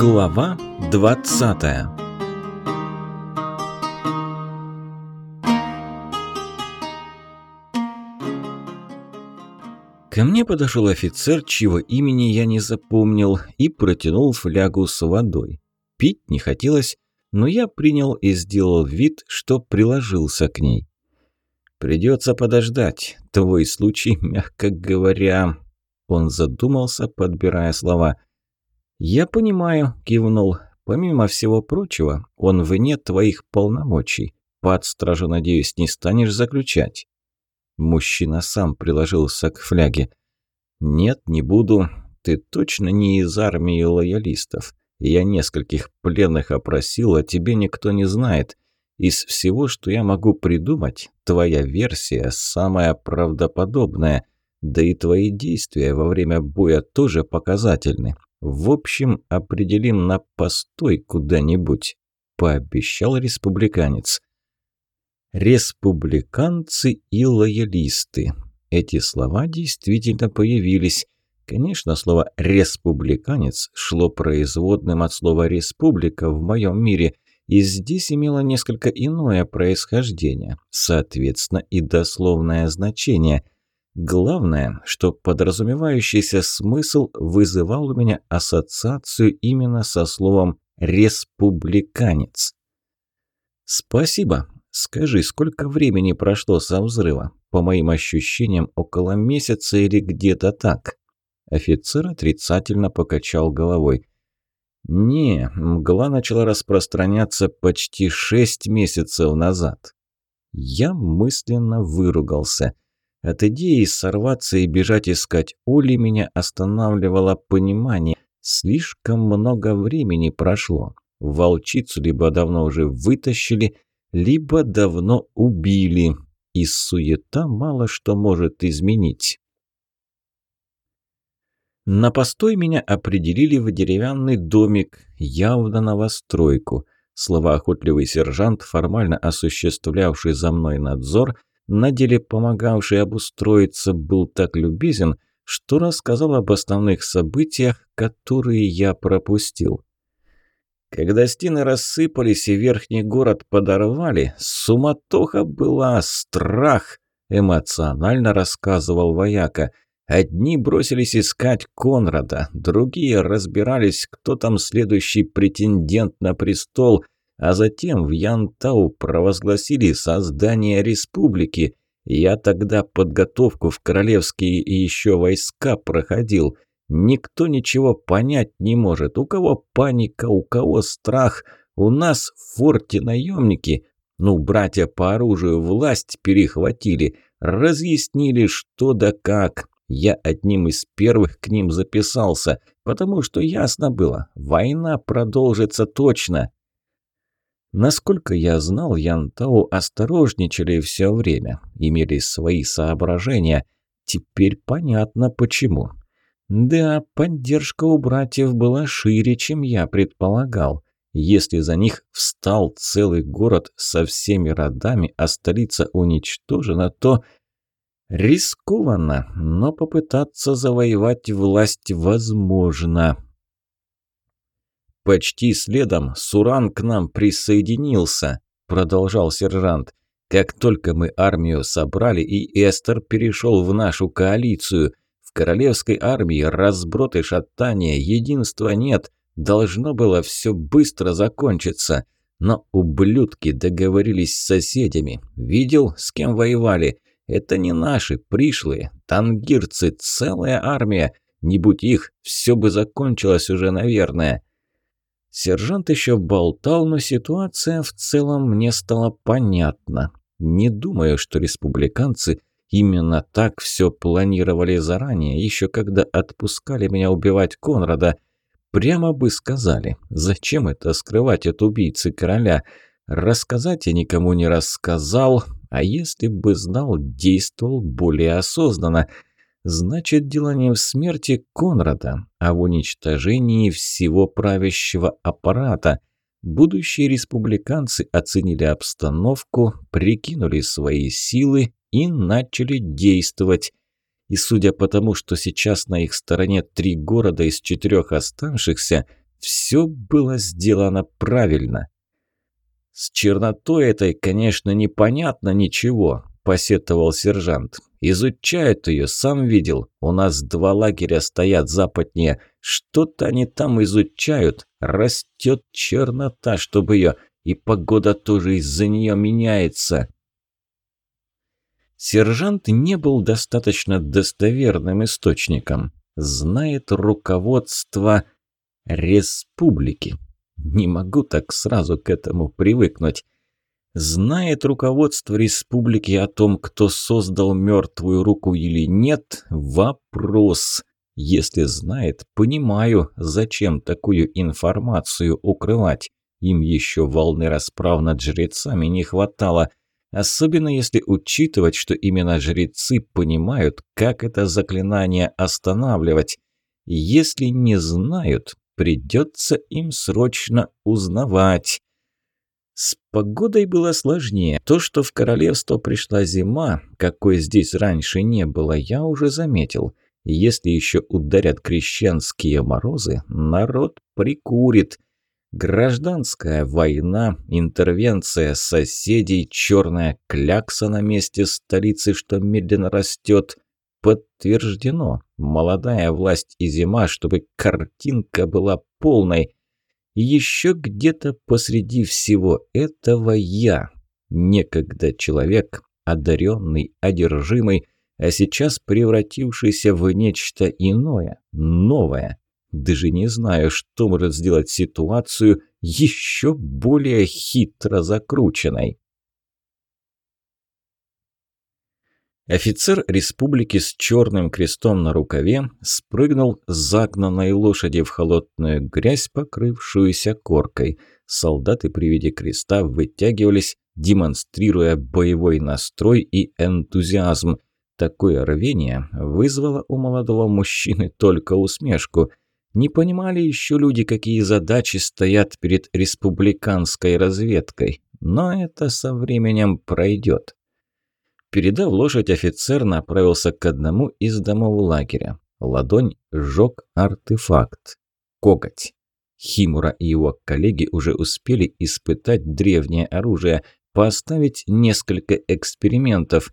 Глава 20 Ко мне подошел офицер, чьего имени я не запомнил, и протянул флягу с водой. Пить не хотелось, но я принял и сделал вид, что приложился к ней. «Придется подождать. Твой случай, мягко говоря...» Он задумался, подбирая слова. «Я понимаю», – кивнул. «Помимо всего прочего, он вне твоих полномочий. Под стражу, надеюсь, не станешь заключать». Мужчина сам приложился к фляге. «Нет, не буду. Ты точно не из армии лоялистов. Я нескольких пленных опросил, а тебе никто не знает. Из всего, что я могу придумать, твоя версия самая правдоподобная. Да и твои действия во время боя тоже показательны. В общем, определим на постой куда-нибудь», – пообещал республиканец. «Республиканцы и лоялисты». Эти слова действительно появились. Конечно, слово «республиканец» шло производным от слова «республика» в моем мире – и здесь имело несколько иное происхождение, соответственно и дословное значение. Главное, что подразумевающийся смысл вызывал у меня ассоциацию именно со словом «республиканец». «Спасибо. Скажи, сколько времени прошло со взрыва? По моим ощущениям, около месяца или где-то так?» Офицер отрицательно покачал головой. Не, мгла начала распространяться почти шесть месяцев назад. Я мысленно выругался. От идеи сорваться и бежать искать Оли меня останавливало понимание. Слишком много времени прошло. Волчицу либо давно уже вытащили, либо давно убили. И суета мало что может изменить. На постой меня определили в деревянный домик, явно новостройку. Слова охотливый сержант, формально осуществлявший за мной надзор, на деле помогавший обустроиться, был так любезен, что рассказал об основных событиях, которые я пропустил. Когда стены рассыпались и верхний город подорвали, суматоха была, страх, эмоционально рассказывал вояка – Одни бросились искать Конрада, другие разбирались, кто там следующий претендент на престол, а затем в Янтау провозгласили создание республики. Я тогда подготовку в королевские и еще войска проходил. Никто ничего понять не может. У кого паника, у кого страх. У нас в форте наемники. Ну, братья по оружию власть перехватили. Разъяснили, что да как. Я одним из первых к ним записался, потому что ясно было, война продолжится точно. Насколько я знал, Янтау осторожничали все время, имели свои соображения. Теперь понятно почему. Да, поддержка у братьев была шире, чем я предполагал. Если за них встал целый город со всеми родами, а столица уничтожена, то Рискованно, но попытаться завоевать власть возможно. «Почти следом Суран к нам присоединился», – продолжал сержант. «Как только мы армию собрали, и Эстер перешел в нашу коалицию. В королевской армии разброд и шатание, единства нет. Должно было все быстро закончиться. Но ублюдки договорились с соседями. Видел, с кем воевали?» Это не наши, пришлые, тангирцы, целая армия. Не будь их, все бы закончилось уже, наверное. Сержант еще болтал, но ситуация в целом мне стала понятна. Не думаю, что республиканцы именно так все планировали заранее, еще когда отпускали меня убивать Конрада. Прямо бы сказали, зачем это скрывать от убийцы короля. Рассказать я никому не рассказал, а если бы знал, действовал более осознанно. Значит, дело не в смерти Конрада, а в уничтожении всего правящего аппарата. Будущие республиканцы оценили обстановку, прикинули свои силы и начали действовать. И судя по тому, что сейчас на их стороне три города из четырех оставшихся, Все было сделано правильно. С чернотой этой, конечно, непонятно ничего, посетовал сержант. «Изучают ее, сам видел. У нас два лагеря стоят западнее. Что-то они там изучают. Растет чернота, чтобы ее... И погода тоже из-за нее меняется». Сержант не был достаточно достоверным источником. Знает руководство республики. Не могу так сразу к этому привыкнуть. Знает руководство республики о том, кто создал мертвую руку или нет? Вопрос. Если знает, понимаю, зачем такую информацию укрывать. Им еще волны расправ над жрецами не хватало. Особенно если учитывать, что именно жрецы понимают, как это заклинание останавливать. Если не знают, придется им срочно узнавать. С погодой было сложнее. То, что в королевство пришла зима, какой здесь раньше не было, я уже заметил. Если еще ударят крещенские морозы, народ прикурит. Гражданская война, интервенция соседей, черная клякса на месте столицы, что медленно растет. Подтверждено. Молодая власть и зима, чтобы картинка была полной. Еще где-то посреди всего этого я, некогда человек, одаренный, одержимый, а сейчас превратившийся в нечто иное, новое. Даже не знаю, что может сделать ситуацию еще более хитро закрученной. Офицер республики с черным крестом на рукаве спрыгнул с загнанной лошади в холодную грязь, покрывшуюся коркой. Солдаты при виде креста вытягивались, демонстрируя боевой настрой и энтузиазм. Такое рвение вызвало у молодого мужчины только усмешку. Не понимали еще люди, какие задачи стоят перед республиканской разведкой. Но это со временем пройдет. Передав лошадь, офицер направился к одному из домов лагеря. Ладонь сжег артефакт. Коготь. Химура и его коллеги уже успели испытать древнее оружие, поставить несколько экспериментов.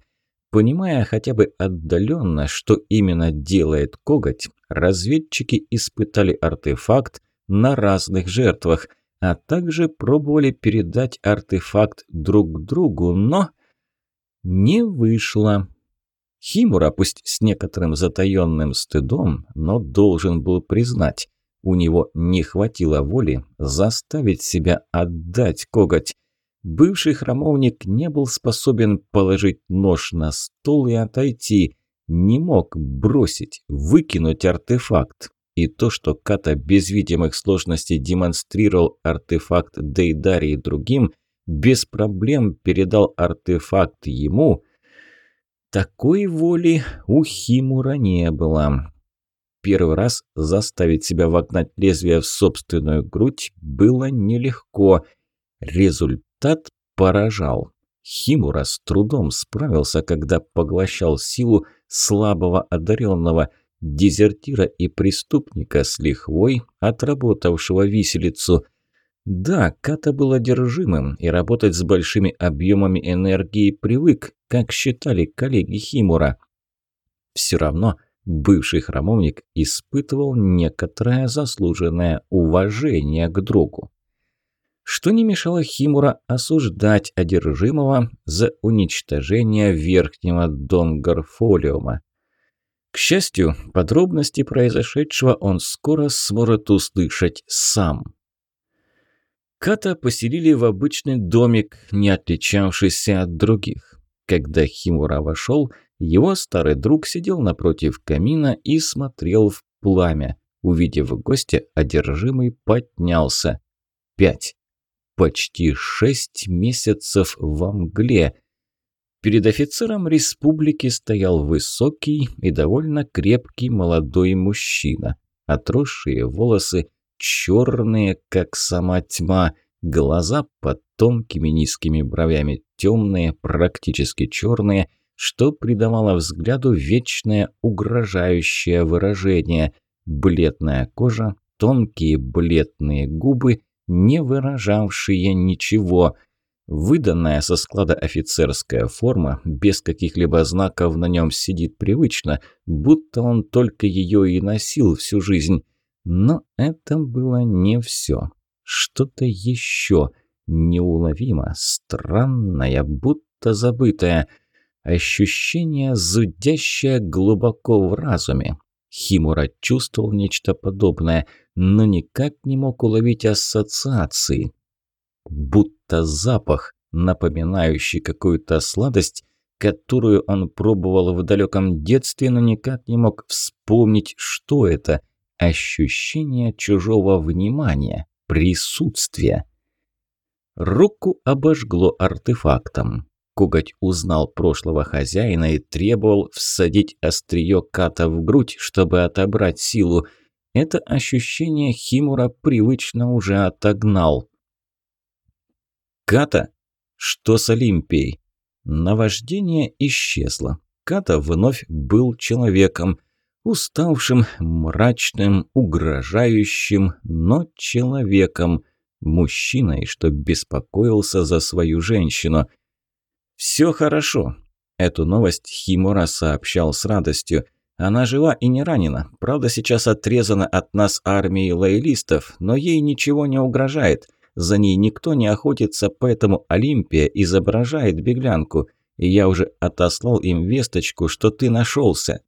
Понимая хотя бы отдаленно, что именно делает коготь, разведчики испытали артефакт на разных жертвах, а также пробовали передать артефакт друг другу, но не вышло. Химура, пусть с некоторым затаённым стыдом, но должен был признать, у него не хватило воли заставить себя отдать коготь. Бывший храмовник не был способен положить нож на стол и отойти, не мог бросить, выкинуть артефакт. И то, что Ката без видимых сложностей демонстрировал артефакт Дейдарии другим – без проблем передал артефакт ему, такой воли у Химура не было. Первый раз заставить себя вогнать лезвие в собственную грудь было нелегко. Результат поражал. Химура с трудом справился, когда поглощал силу слабого одаренного, дезертира и преступника с лихвой, отработавшего виселицу – да, Ката был одержимым и работать с большими объемами энергии привык, как считали коллеги Химура. Все равно бывший храмовник испытывал некоторое заслуженное уважение к другу. Что не мешало Химура осуждать одержимого за уничтожение верхнего Донгарфолиума. К счастью, подробности произошедшего он скоро сможет услышать сам. Ката поселили в обычный домик, не отличавшийся от других. Когда Химура вошел, его старый друг сидел напротив камина и смотрел в пламя. Увидев гостя, одержимый поднялся. Пять. Почти шесть месяцев во мгле. Перед офицером республики стоял высокий и довольно крепкий молодой мужчина. Отросшие волосы, черные, как сама тьма, глаза под тонкими низкими бровями темные, практически черные, что придавало взгляду вечное угрожающее выражение, бледная кожа, тонкие бледные губы, не выражавшие ничего. Выданная со склада офицерская форма, без каких-либо знаков на нем сидит привычно, будто он только ее и носил всю жизнь. Но это было не все. Что-то еще неуловимо, странное, будто забытое. Ощущение, зудящее глубоко в разуме. Химура чувствовал нечто подобное, но никак не мог уловить ассоциации. Будто запах, напоминающий какую-то сладость, которую он пробовал в далеком детстве, но никак не мог вспомнить, что это. Ощущение чужого внимания, присутствия. Руку обожгло артефактом. Коготь узнал прошлого хозяина и требовал всадить острие ката в грудь, чтобы отобрать силу. Это ощущение Химура привычно уже отогнал. «Ката? Что с Олимпией?» Наваждение исчезло. Ката вновь был человеком. Уставшим, мрачным, угрожающим, но человеком. Мужчиной, что беспокоился за свою женщину – «Все хорошо». Эту новость Химура сообщал с радостью. Она жива и не ранена. Правда, сейчас отрезана от нас армией лоялистов, но ей ничего не угрожает. За ней никто не охотится, поэтому Олимпия изображает беглянку. И я уже отослал им весточку, что ты нашелся.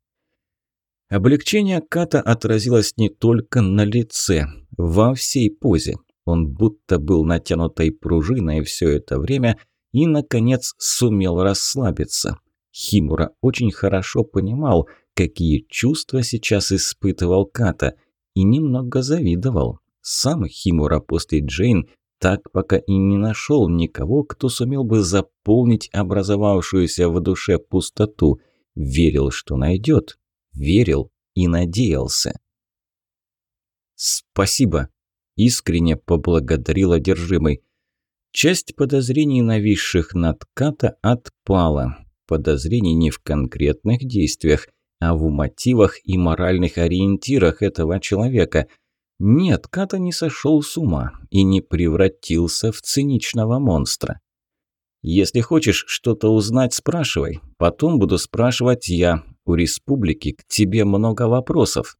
Облегчение Ката отразилось не только на лице, во всей позе. Он будто был натянутой пружиной все это время – и, наконец, сумел расслабиться. Химура очень хорошо понимал, какие чувства сейчас испытывал Ката, и немного завидовал. Сам Химура после Джейн так пока и не нашел никого, кто сумел бы заполнить образовавшуюся в душе пустоту. Верил, что найдет. Верил и надеялся. «Спасибо», – искренне поблагодарил одержимый. Часть подозрений, нависших над Ката, отпала. Подозрений не в конкретных действиях, а в мотивах и моральных ориентирах этого человека. Нет, Ката не сошел с ума и не превратился в циничного монстра. Если хочешь что-то узнать, спрашивай. Потом буду спрашивать я. У республики к тебе много вопросов.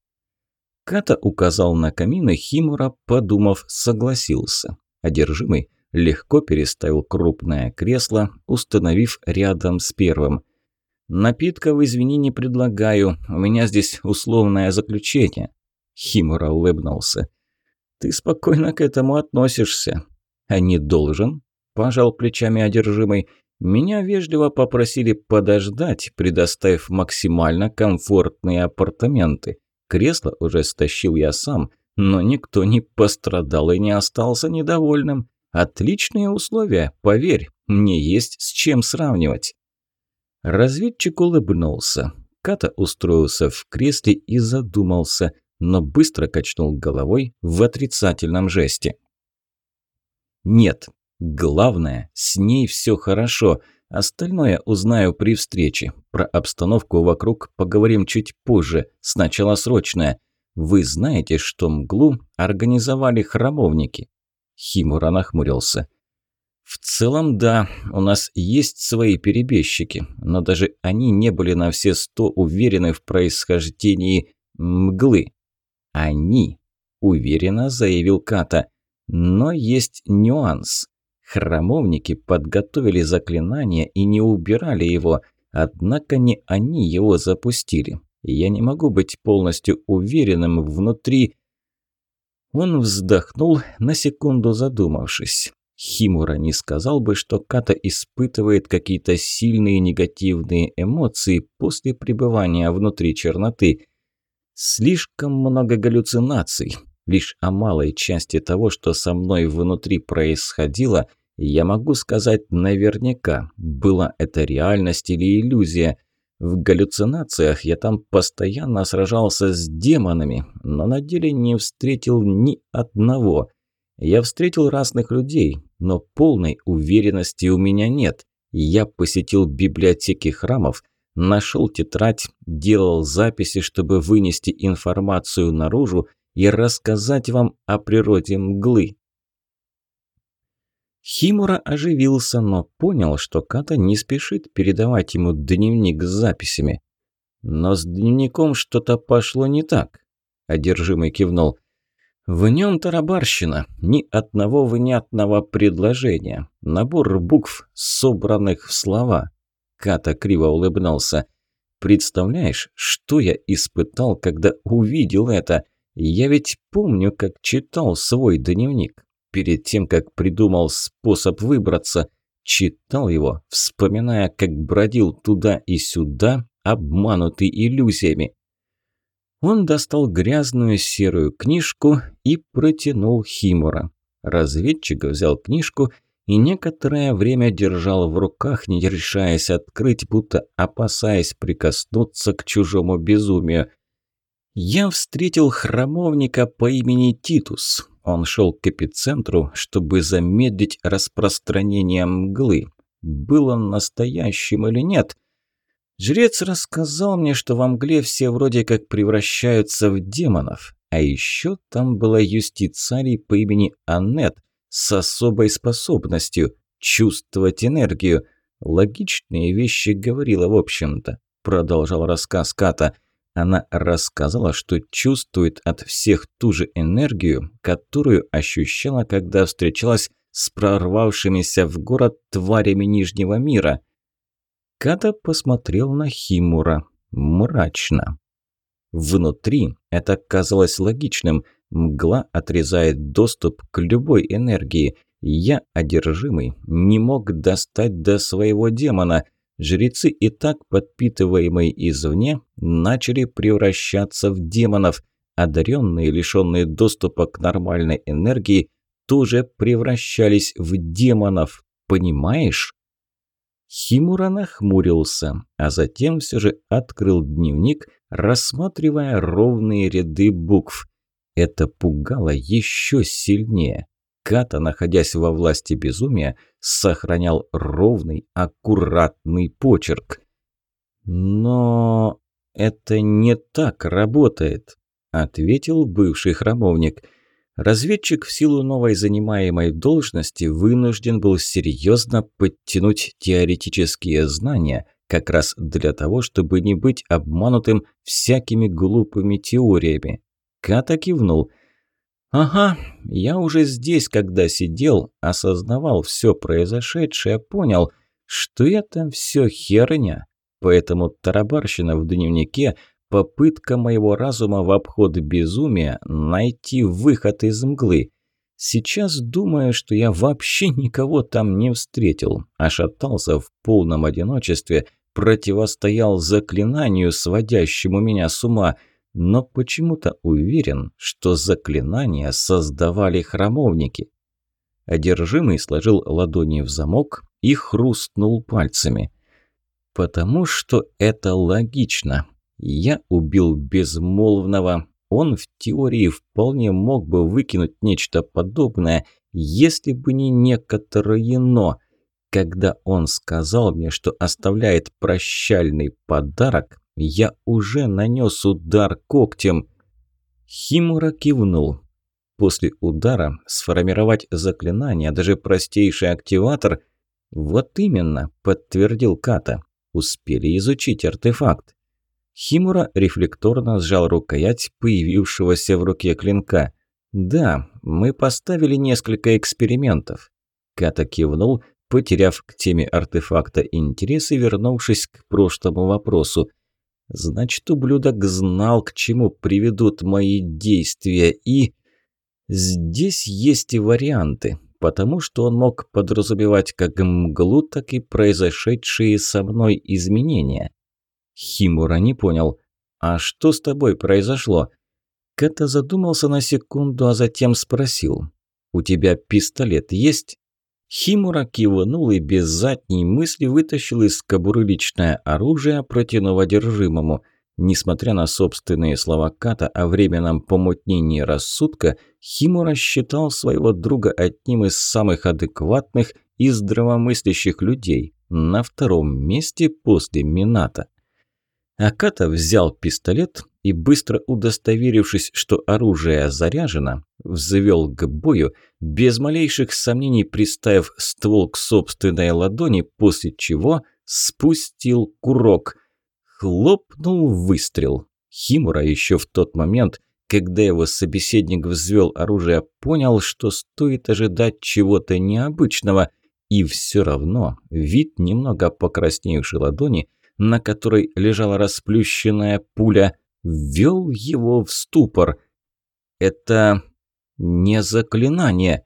Ката указал на камин, и Химура, подумав, согласился. Одержимый легко переставил крупное кресло, установив рядом с первым. «Напитков, извини, не предлагаю. У меня здесь условное заключение». Химура улыбнулся. «Ты спокойно к этому относишься». «А не должен?» – пожал плечами одержимый. «Меня вежливо попросили подождать, предоставив максимально комфортные апартаменты. Кресло уже стащил я сам, но никто не пострадал и не остался недовольным. Отличные условия, поверь, мне есть с чем сравнивать. Разведчик улыбнулся. Ката устроился в кресле и задумался, но быстро качнул головой в отрицательном жесте. «Нет, главное, с ней все хорошо. Остальное узнаю при встрече. Про обстановку вокруг поговорим чуть позже. Сначала срочное. Вы знаете, что мглу организовали храмовники?» Химура нахмурился. «В целом, да, у нас есть свои перебежчики, но даже они не были на все сто уверены в происхождении мглы. Они, уверенно заявил Ката. Но есть нюанс. Храмовники подготовили заклинание и не убирали его, однако не они его запустили. Я не могу быть полностью уверенным внутри он вздохнул, на секунду задумавшись. Химура не сказал бы, что Ката испытывает какие-то сильные негативные эмоции после пребывания внутри черноты. Слишком много галлюцинаций. Лишь о малой части того, что со мной внутри происходило, я могу сказать наверняка, была это реальность или иллюзия. В галлюцинациях я там постоянно сражался с демонами, но на деле не встретил ни одного. Я встретил разных людей, но полной уверенности у меня нет. Я посетил библиотеки храмов, нашел тетрадь, делал записи, чтобы вынести информацию наружу, и рассказать вам о природе мглы». Химура оживился, но понял, что Ката не спешит передавать ему дневник с записями. Но с дневником что-то пошло не так. Одержимый кивнул. В нем тарабарщина, ни одного внятного предложения. Набор букв, собранных в слова. Ката криво улыбнулся. Представляешь, что я испытал, когда увидел это? Я ведь помню, как читал свой дневник. Перед тем, как придумал способ выбраться, читал его, вспоминая, как бродил туда и сюда, обманутый иллюзиями. Он достал грязную серую книжку и протянул Химура. Разведчик взял книжку и некоторое время держал в руках, не решаясь открыть, будто опасаясь прикоснуться к чужому безумию. Я встретил храмовника по имени Титус. Он шел к эпицентру, чтобы замедлить распространение мглы. Был он настоящим или нет – Жрец рассказал мне, что в мгле все вроде как превращаются в демонов. А еще там была юстицарий по имени Аннет с особой способностью чувствовать энергию. Логичные вещи говорила, в общем-то, продолжал рассказ Ката. Она рассказала, что чувствует от всех ту же энергию, которую ощущала, когда встречалась с прорвавшимися в город тварями Нижнего мира. Ката посмотрел на Химура. Мрачно. Внутри это казалось логичным. Мгла отрезает доступ к любой энергии. Я, одержимый, не мог достать до своего демона. Жрецы, и так подпитываемые извне, начали превращаться в демонов. Одаренные, лишенные доступа к нормальной энергии, тоже превращались в демонов. Понимаешь? Химура нахмурился, а затем все же открыл дневник, рассматривая ровные ряды букв. Это пугало еще сильнее. Ката, находясь во власти безумия, сохранял ровный, аккуратный почерк. «Но это не так работает», – ответил бывший храмовник – Разведчик в силу новой занимаемой должности вынужден был серьезно подтянуть теоретические знания, как раз для того, чтобы не быть обманутым всякими глупыми теориями. Ката кивнул. «Ага, я уже здесь, когда сидел, осознавал все произошедшее, понял, что это все херня, поэтому тарабарщина в дневнике – Попытка моего разума в обход безумия найти выход из мглы. Сейчас думаю, что я вообще никого там не встретил, а шатался в полном одиночестве, противостоял заклинанию, сводящему меня с ума, но почему-то уверен, что заклинания создавали храмовники. Одержимый сложил ладони в замок и хрустнул пальцами. «Потому что это логично. Я убил безмолвного. Он в теории вполне мог бы выкинуть нечто подобное, если бы не некоторое «но». Когда он сказал мне, что оставляет прощальный подарок, я уже нанес удар когтем. Химура кивнул. После удара сформировать заклинание, даже простейший активатор... Вот именно, подтвердил Ката. Успели изучить артефакт. Химура рефлекторно сжал рукоять появившегося в руке клинка. «Да, мы поставили несколько экспериментов». Ката кивнул, потеряв к теме артефакта интерес и вернувшись к прошлому вопросу. «Значит, ублюдок знал, к чему приведут мои действия, и...» «Здесь есть и варианты, потому что он мог подразумевать как мглу, так и произошедшие со мной изменения». Химура не понял. «А что с тобой произошло?» Ката задумался на секунду, а затем спросил. «У тебя пистолет есть?» Химура кивнул и без задней мысли вытащил из кобуры личное оружие, протянув одержимому. Несмотря на собственные слова Ката о временном помутнении рассудка, Химура считал своего друга одним из самых адекватных и здравомыслящих людей, на втором месте после Мината. Аката взял пистолет и, быстро удостоверившись, что оружие заряжено, взвел к бою, без малейших сомнений приставив ствол к собственной ладони, после чего спустил курок. Хлопнул выстрел. Химура еще в тот момент, когда его собеседник взвел оружие, понял, что стоит ожидать чего-то необычного, и все равно вид немного покрасневшей ладони, на которой лежала расплющенная пуля, ввел его в ступор. «Это не заклинание».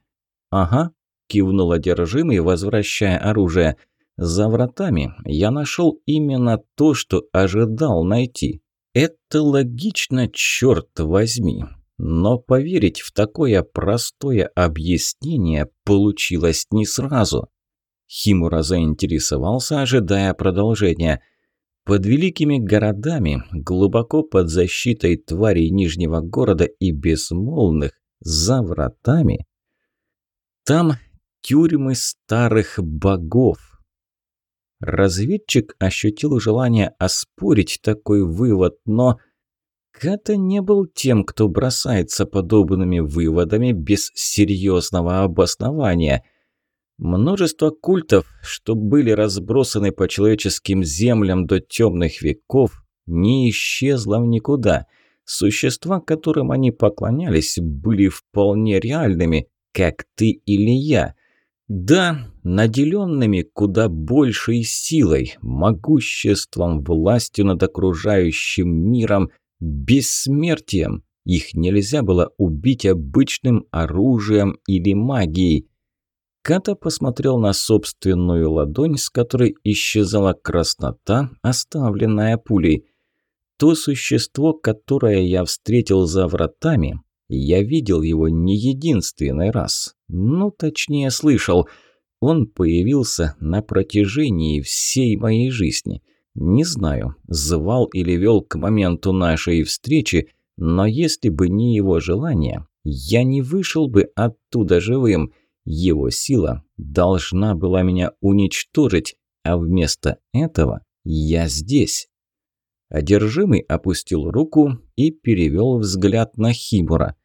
«Ага», – кивнул одержимый, возвращая оружие. «За вратами я нашел именно то, что ожидал найти. Это логично, черт возьми. Но поверить в такое простое объяснение получилось не сразу. Химура заинтересовался, ожидая продолжения. Под великими городами, глубоко под защитой тварей Нижнего города и безмолвных, за вратами, там тюрьмы старых богов, Разведчик ощутил желание оспорить такой вывод, но Ката не был тем, кто бросается подобными выводами без серьезного обоснования. Множество культов, что были разбросаны по человеческим землям до темных веков, не исчезло в никуда. Существа, которым они поклонялись, были вполне реальными, как ты или я – да, наделенными куда большей силой, могуществом, властью над окружающим миром, бессмертием. Их нельзя было убить обычным оружием или магией. Ката посмотрел на собственную ладонь, с которой исчезала краснота, оставленная пулей. То существо, которое я встретил за вратами, я видел его не единственный раз. Ну, точнее, слышал. Он появился на протяжении всей моей жизни. Не знаю, звал или вел к моменту нашей встречи, но если бы не его желание, я не вышел бы оттуда живым. Его сила должна была меня уничтожить, а вместо этого я здесь. Одержимый опустил руку и перевел взгляд на Химура.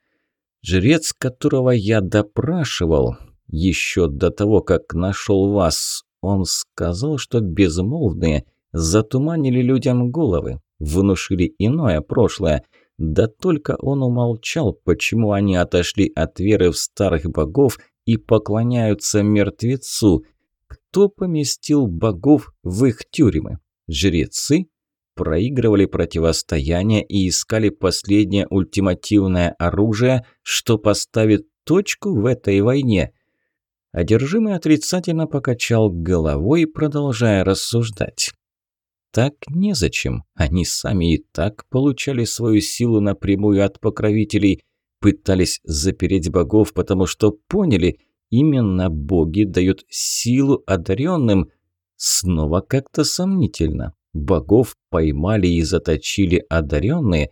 Жрец, которого я допрашивал, еще до того, как нашел вас, он сказал, что безмолвные затуманили людям головы, внушили иное прошлое. Да только он умолчал, почему они отошли от веры в старых богов и поклоняются мертвецу. Кто поместил богов в их тюрьмы? Жрецы? проигрывали противостояние и искали последнее ультимативное оружие, что поставит точку в этой войне. Одержимый отрицательно покачал головой, продолжая рассуждать. Так незачем. Они сами и так получали свою силу напрямую от покровителей, пытались запереть богов, потому что поняли, именно боги дают силу одаренным. Снова как-то сомнительно. Богов поймали и заточили одаренные.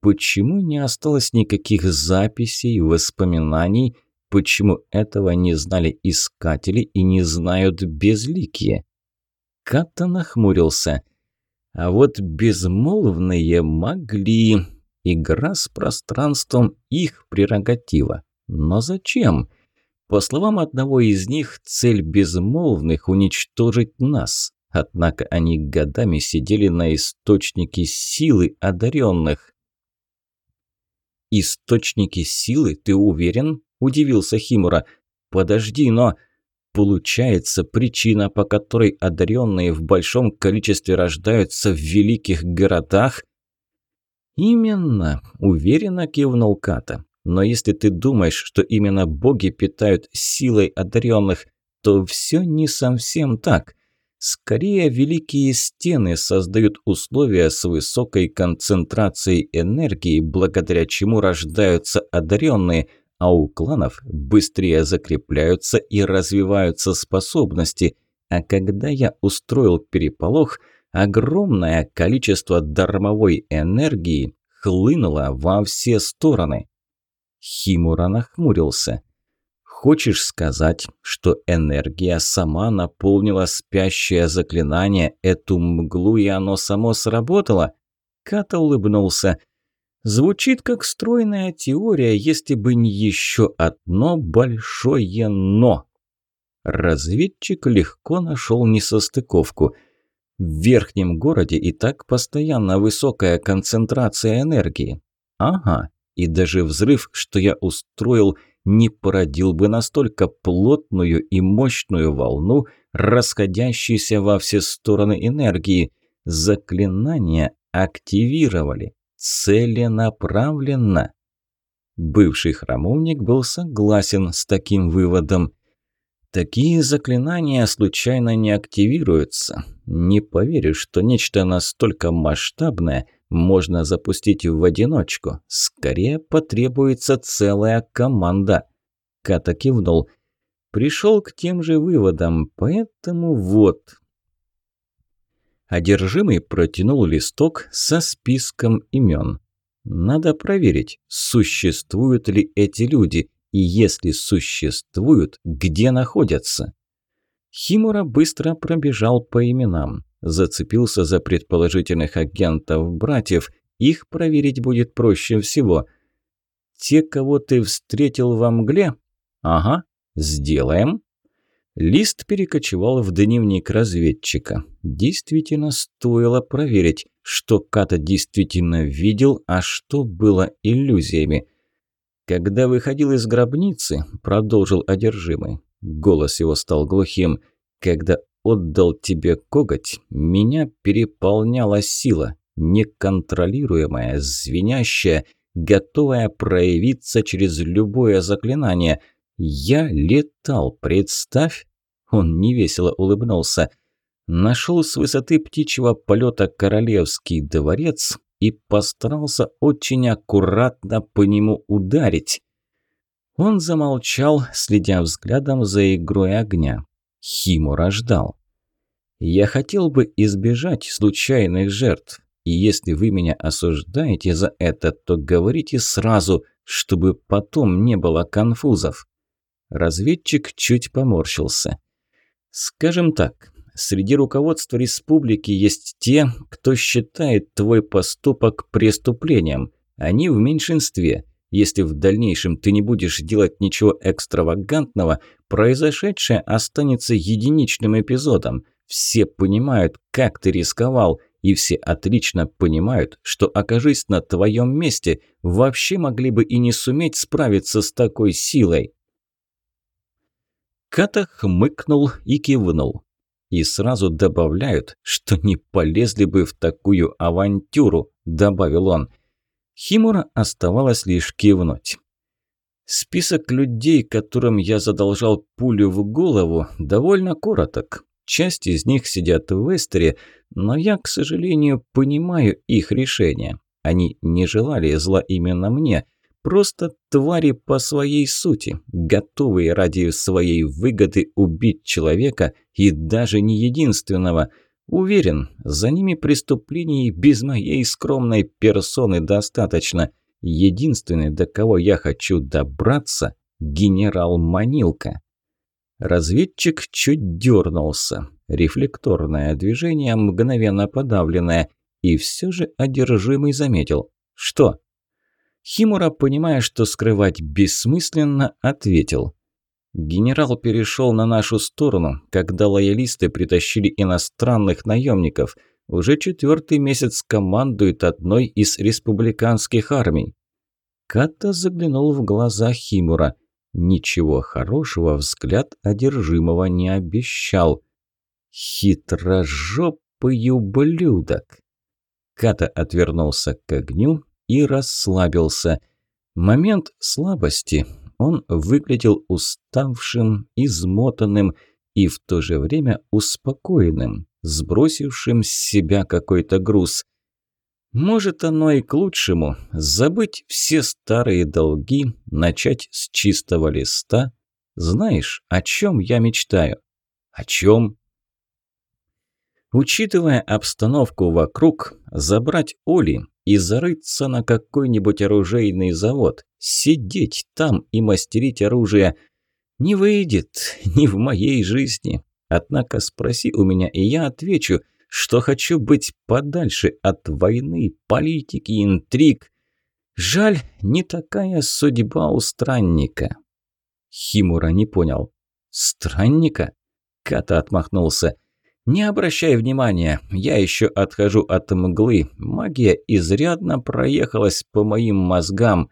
Почему не осталось никаких записей, воспоминаний? Почему этого не знали искатели и не знают безликие? Ката нахмурился. А вот безмолвные могли. Игра с пространством – их прерогатива. Но зачем? По словам одного из них, цель безмолвных – уничтожить нас. Однако они годами сидели на источнике силы одаренных. «Источники силы? Ты уверен?» – удивился Химура. «Подожди, но...» Получается, причина, по которой одаренные в большом количестве рождаются в великих городах? Именно, уверенно кивнул Ката. Но если ты думаешь, что именно боги питают силой одаренных, то все не совсем так. Скорее, великие стены создают условия с высокой концентрацией энергии, благодаря чему рождаются одаренные, а у кланов быстрее закрепляются и развиваются способности. А когда я устроил переполох, огромное количество дармовой энергии хлынуло во все стороны. Химура нахмурился. Хочешь сказать, что энергия сама наполнила спящее заклинание, эту мглу, и оно само сработало? Ката улыбнулся. Звучит как стройная теория, если бы не еще одно большое «но». Разведчик легко нашел несостыковку. В верхнем городе и так постоянно высокая концентрация энергии. Ага, и даже взрыв, что я устроил, не породил бы настолько плотную и мощную волну, расходящуюся во все стороны энергии. Заклинания активировали целенаправленно. Бывший храмовник был согласен с таким выводом. Такие заклинания случайно не активируются. Не поверишь, что нечто настолько масштабное можно запустить в одиночку. Скорее потребуется целая команда. Ката кивнул. Пришел к тем же выводам, поэтому вот. Одержимый протянул листок со списком имен. Надо проверить, существуют ли эти люди, и если существуют, где находятся. Химура быстро пробежал по именам, зацепился за предположительных агентов-братьев, их проверить будет проще всего. Те, кого ты встретил во мгле? Ага, сделаем. Лист перекочевал в дневник разведчика. Действительно стоило проверить, что Ката действительно видел, а что было иллюзиями. «Когда выходил из гробницы», – продолжил одержимый, голос его стал глухим, «когда отдал тебе коготь, меня переполняла сила, неконтролируемая, звенящая, готовая проявиться через любое заклинание – «Я летал, представь!» Он невесело улыбнулся. Нашел с высоты птичьего полета королевский дворец и постарался очень аккуратно по нему ударить. Он замолчал, следя взглядом за игрой огня. Химура ждал. «Я хотел бы избежать случайных жертв, и если вы меня осуждаете за это, то говорите сразу, чтобы потом не было конфузов». Разведчик чуть поморщился. «Скажем так, среди руководства республики есть те, кто считает твой поступок преступлением. Они в меньшинстве. Если в дальнейшем ты не будешь делать ничего экстравагантного, произошедшее останется единичным эпизодом. Все понимают, как ты рисковал, и все отлично понимают, что, окажись на твоем месте, вообще могли бы и не суметь справиться с такой силой. Ката хмыкнул и кивнул. И сразу добавляют, что не полезли бы в такую авантюру, добавил он. Химура оставалось лишь кивнуть. Список людей, которым я задолжал пулю в голову, довольно короток. Часть из них сидят в Вестере, но я, к сожалению, понимаю их решение. Они не желали зла именно мне – Просто твари по своей сути, готовые ради своей выгоды убить человека и даже не единственного. Уверен, за ними преступлений без моей скромной персоны достаточно. Единственный, до кого я хочу добраться – генерал Манилка. Разведчик чуть дернулся. Рефлекторное движение мгновенно подавленное. И все же одержимый заметил. Что? Химура, понимая, что скрывать бессмысленно, ответил. Генерал перешел на нашу сторону, когда лоялисты притащили иностранных наемников. Уже четвертый месяц командует одной из республиканских армий. Ката заглянул в глаза Химура. Ничего хорошего взгляд одержимого не обещал. Хитрожопый ублюдок. Ката отвернулся к огню и расслабился. Момент слабости. Он выглядел уставшим, измотанным и в то же время успокоенным, сбросившим с себя какой-то груз. Может, оно и к лучшему. Забыть все старые долги, начать с чистого листа. Знаешь, о чем я мечтаю? О чем? Учитывая обстановку вокруг, забрать Оли и зарыться на какой-нибудь оружейный завод, сидеть там и мастерить оружие. Не выйдет, не в моей жизни. Однако спроси у меня, и я отвечу, что хочу быть подальше от войны, политики, интриг. Жаль, не такая судьба у странника. Химура не понял. Странника? Ката отмахнулся. «Не обращай внимания, я еще отхожу от мглы. Магия изрядно проехалась по моим мозгам».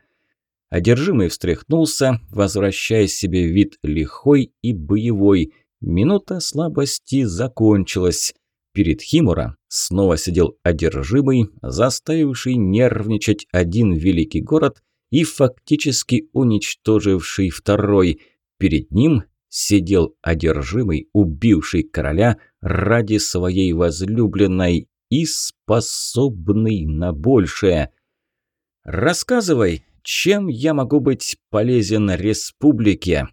Одержимый встряхнулся, возвращая себе вид лихой и боевой. Минута слабости закончилась. Перед Химура снова сидел одержимый, заставивший нервничать один великий город и фактически уничтоживший второй. Перед ним сидел одержимый, убивший короля ради своей возлюбленной и способный на большее. «Рассказывай, чем я могу быть полезен республике?»